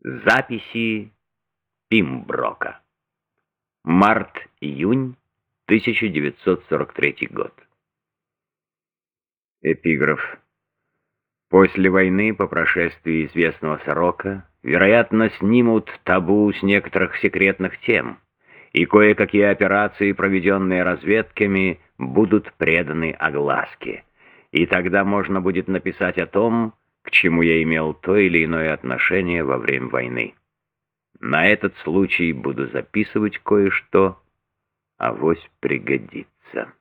Записи Пимброка. Март-июнь 1943 год. Эпиграф. После войны, по прошествии известного срока, вероятно, снимут табу с некоторых секретных тем, и кое-какие операции, проведенные разведками, будут преданы огласке. И тогда можно будет написать о том, к чему я имел то или иное отношение во время войны. На этот случай буду записывать кое-что, а вось пригодится.